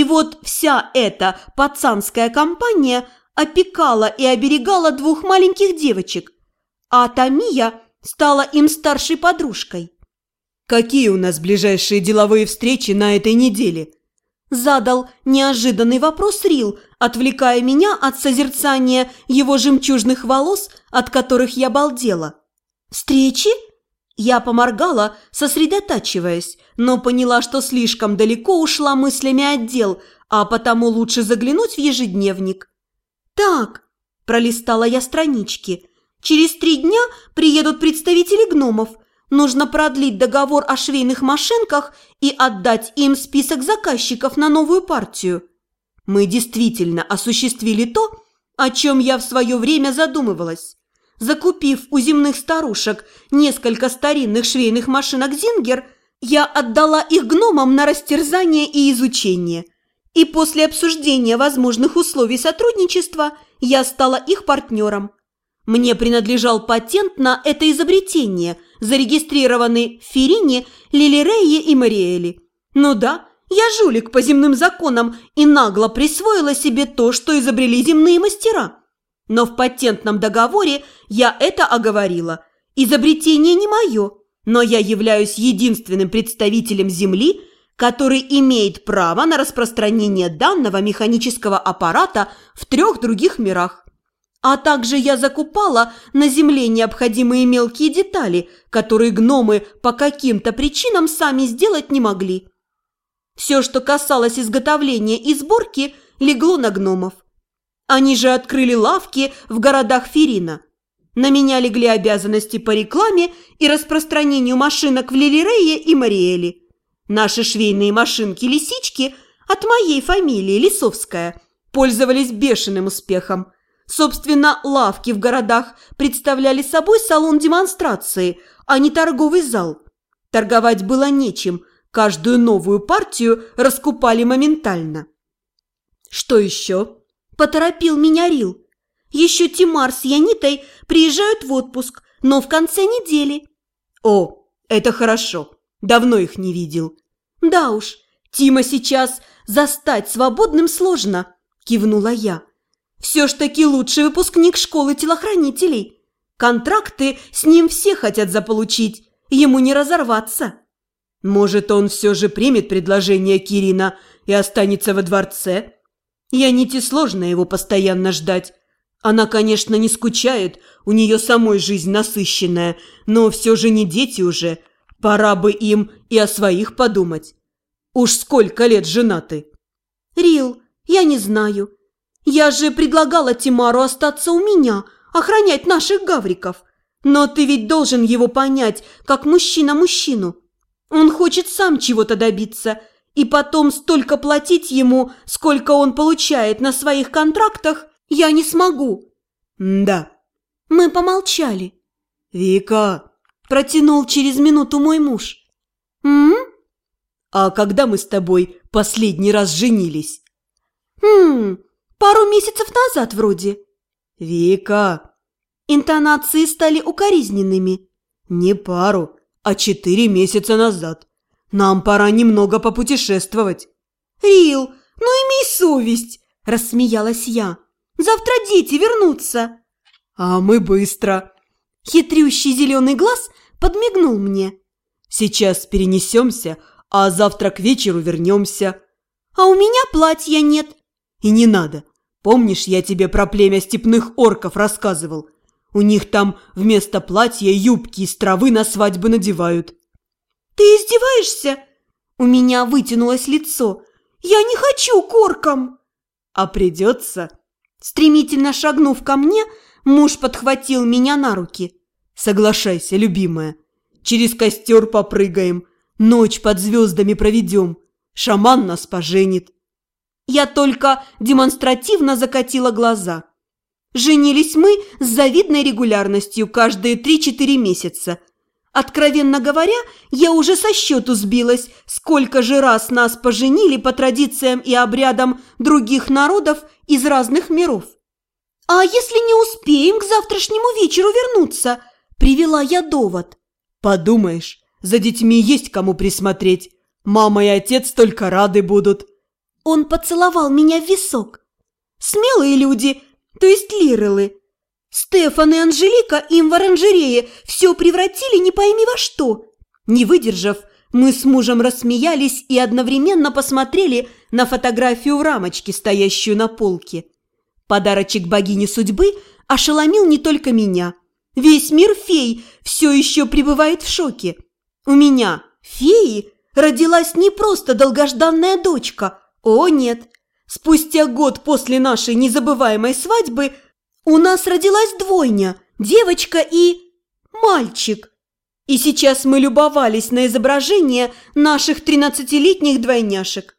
И вот вся эта пацанская компания опекала и оберегала двух маленьких девочек, а Тамия стала им старшей подружкой. «Какие у нас ближайшие деловые встречи на этой неделе?» Задал неожиданный вопрос Рил, отвлекая меня от созерцания его жемчужных волос, от которых я балдела. «Встречи?» Я поморгала, сосредотачиваясь, но поняла, что слишком далеко ушла мыслями отдел, а потому лучше заглянуть в ежедневник. «Так», – пролистала я странички, – «через три дня приедут представители гномов. Нужно продлить договор о швейных машинках и отдать им список заказчиков на новую партию. Мы действительно осуществили то, о чем я в свое время задумывалась. Закупив у земных старушек несколько старинных швейных машинок «Зингер», я отдала их гномам на растерзание и изучение. И после обсуждения возможных условий сотрудничества я стала их партнером. Мне принадлежал патент на это изобретение, зарегистрированный Ферине, Лилирее и Мариэле. Ну да, я жулик по земным законам и нагло присвоила себе то, что изобрели земные мастера. Но в патентном договоре я это оговорила. Изобретение не мое, но я являюсь единственным представителем Земли, который имеет право на распространение данного механического аппарата в трех других мирах. А также я закупала на Земле необходимые мелкие детали, которые гномы по каким-то причинам сами сделать не могли. Все, что касалось изготовления и сборки, легло на гномов. Они же открыли лавки в городах Ферина. На меня легли обязанности по рекламе и распространению машинок в Лилирее и Мариэле. Наши швейные машинки-лисички от моей фамилии Лисовская пользовались бешеным успехом – Собственно, лавки в городах представляли собой салон демонстрации, а не торговый зал. Торговать было нечем, каждую новую партию раскупали моментально. «Что еще?» – поторопил меня Рил. «Еще Тимар с Янитой приезжают в отпуск, но в конце недели». «О, это хорошо. Давно их не видел». «Да уж, Тима сейчас застать свободным сложно», – кивнула я. Все ж таки лучший выпускник школы телохранителей. Контракты с ним все хотят заполучить, ему не разорваться. Может, он все же примет предложение Кирина и останется во дворце? Яните сложно его постоянно ждать. Она, конечно, не скучает, у нее самой жизнь насыщенная, но все же не дети уже. Пора бы им и о своих подумать. Уж сколько лет женаты? Рил, я не знаю. Я же предлагала Тимару остаться у меня, охранять наших гавриков. Но ты ведь должен его понять, как мужчина мужчину. Он хочет сам чего-то добиться, и потом столько платить ему, сколько он получает на своих контрактах, я не смогу. Да. Мы помолчали. Вика, протянул через минуту мой муж. М? А когда мы с тобой последний раз женились? Хм, Пару месяцев назад вроде». «Вика!» Интонации стали укоризненными. «Не пару, а четыре месяца назад. Нам пора немного попутешествовать». «Рил, ну имей совесть!» – рассмеялась я. «Завтра дети вернутся». «А мы быстро». Хитрющий зеленый глаз подмигнул мне. «Сейчас перенесемся, а завтра к вечеру вернемся». «А у меня платья нет». «И не надо. Помнишь, я тебе про племя степных орков рассказывал? У них там вместо платья юбки из травы на свадьбы надевают». «Ты издеваешься?» У меня вытянулось лицо. «Я не хочу к оркам!» «А придется?» Стремительно шагнув ко мне, муж подхватил меня на руки. «Соглашайся, любимая. Через костер попрыгаем, ночь под звездами проведем. Шаман нас поженит». Я только демонстративно закатила глаза. Женились мы с завидной регулярностью каждые три-четыре месяца. Откровенно говоря, я уже со счету сбилась, сколько же раз нас поженили по традициям и обрядам других народов из разных миров. «А если не успеем к завтрашнему вечеру вернуться?» – привела я довод. «Подумаешь, за детьми есть кому присмотреть. Мама и отец только рады будут», Он поцеловал меня в висок. Смелые люди, то есть лирелы. Стефан и Анжелика им в оранжерее все превратили не пойми во что. Не выдержав, мы с мужем рассмеялись и одновременно посмотрели на фотографию в рамочке, стоящую на полке. Подарочек богини судьбы ошеломил не только меня. Весь мир фей все еще пребывает в шоке. У меня, феи, родилась не просто долгожданная дочка. О, нет. Спустя год после нашей незабываемой свадьбы у нас родилась двойня, девочка и... мальчик. И сейчас мы любовались на изображение наших тринадцатилетних двойняшек.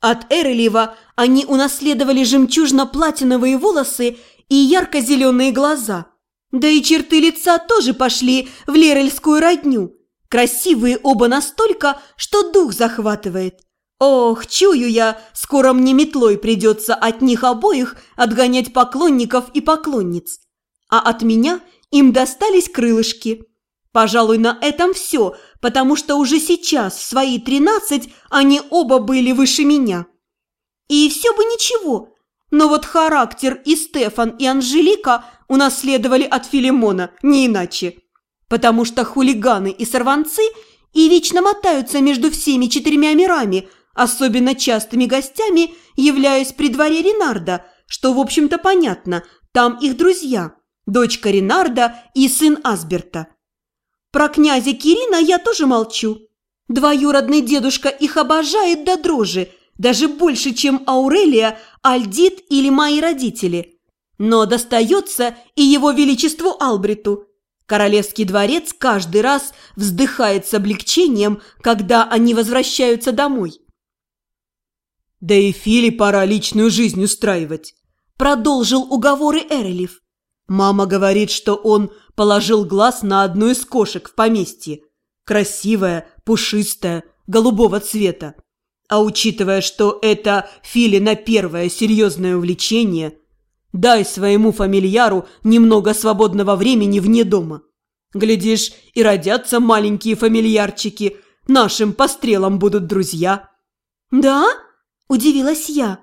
От Эрелева они унаследовали жемчужно-платиновые волосы и ярко-зеленые глаза. Да и черты лица тоже пошли в лерельскую родню. Красивые оба настолько, что дух захватывает. Ох, чую я, скоро мне метлой придется от них обоих отгонять поклонников и поклонниц. А от меня им достались крылышки. Пожалуй, на этом все, потому что уже сейчас, в свои тринадцать, они оба были выше меня. И все бы ничего, но вот характер и Стефан, и Анжелика унаследовали от Филимона, не иначе. Потому что хулиганы и сорванцы и вечно мотаются между всеми четырьмя мирами – особенно частыми гостями, являясь при дворе Ренарда, что, в общем-то, понятно, там их друзья, дочка Ренарда и сын Асберта. Про князя Кирина я тоже молчу. Двоюродный дедушка их обожает до дрожи, даже больше, чем Аурелия, Альдит или мои родители. Но достается и его величеству Албриту. Королевский дворец каждый раз вздыхает с облегчением, когда они возвращаются домой. «Да и Фили пора личную жизнь устраивать», – продолжил уговоры Эрелев. «Мама говорит, что он положил глаз на одну из кошек в поместье. Красивая, пушистая, голубого цвета. А учитывая, что это Фили на первое серьезное увлечение, дай своему фамильяру немного свободного времени вне дома. Глядишь, и родятся маленькие фамильярчики, нашим пострелам будут друзья». «Да?» Удивилась я.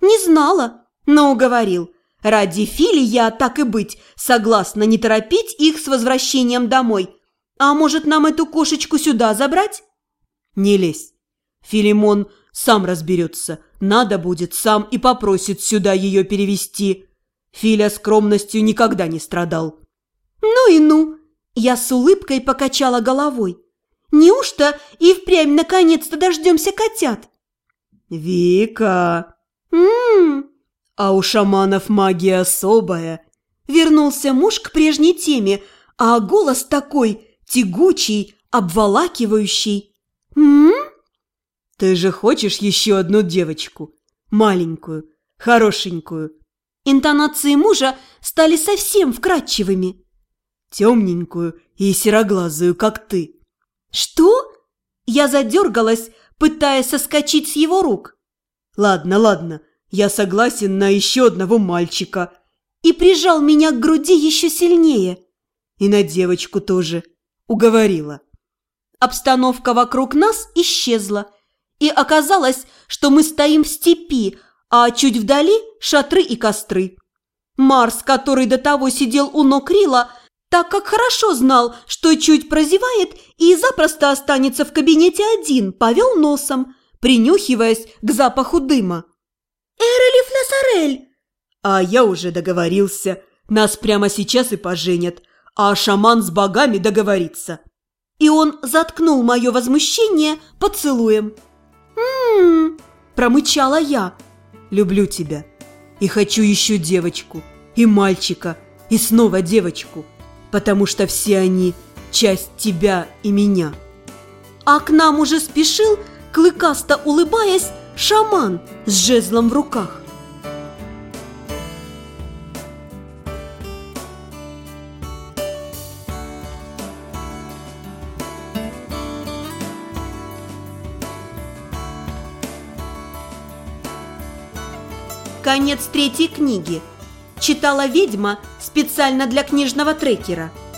Не знала, но уговорил. Ради Фили я, так и быть, согласна не торопить их с возвращением домой. А может, нам эту кошечку сюда забрать? Не лезь. Филимон сам разберется. Надо будет, сам и попросит сюда ее перевести. Филя скромностью никогда не страдал. Ну и ну. Я с улыбкой покачала головой. Неужто и впрямь наконец-то дождемся котят? «Вика!» «М-м-м!» «А у шаманов магия особая!» Вернулся муж к прежней теме, а голос такой тягучий, обволакивающий. «М-м-м?» «Ты же хочешь еще одну девочку? Маленькую, хорошенькую?» Интонации мужа стали совсем вкрадчивыми. «Темненькую и сероглазую, как ты». «Что?» Я задергалась, пытаясь соскочить с его рук. «Ладно, ладно, я согласен на еще одного мальчика». И прижал меня к груди еще сильнее. И на девочку тоже. Уговорила. Обстановка вокруг нас исчезла. И оказалось, что мы стоим в степи, а чуть вдали шатры и костры. Марс, который до того сидел у ног Рила, так как хорошо знал, что чуть прозевает и запросто останется в кабинете один, повел носом, принюхиваясь к запаху дыма. «Эрелев Лассарель!» «А я уже договорился. Нас прямо сейчас и поженят, а шаман с богами договорится». И он заткнул мое возмущение поцелуем. «М-м-м!» промычала я. «Люблю тебя и хочу еще девочку, и мальчика, и снова девочку» потому что все они – часть тебя и меня. А к нам уже спешил, клыкасто улыбаясь, шаман с жезлом в руках. Конец третьей книги. Читала ведьма специально для книжного трекера –